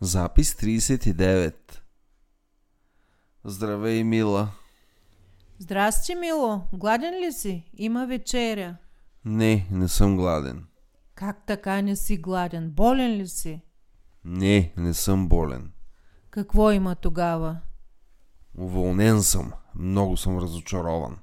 Запис 39. Здравей, Мила. Здрасти, Мило. Гладен ли си? Има вечеря. Не, не съм гладен. Как така не си гладен? Болен ли си? Не, не съм болен. Какво има тогава? Уволнен съм. Много съм разочарован.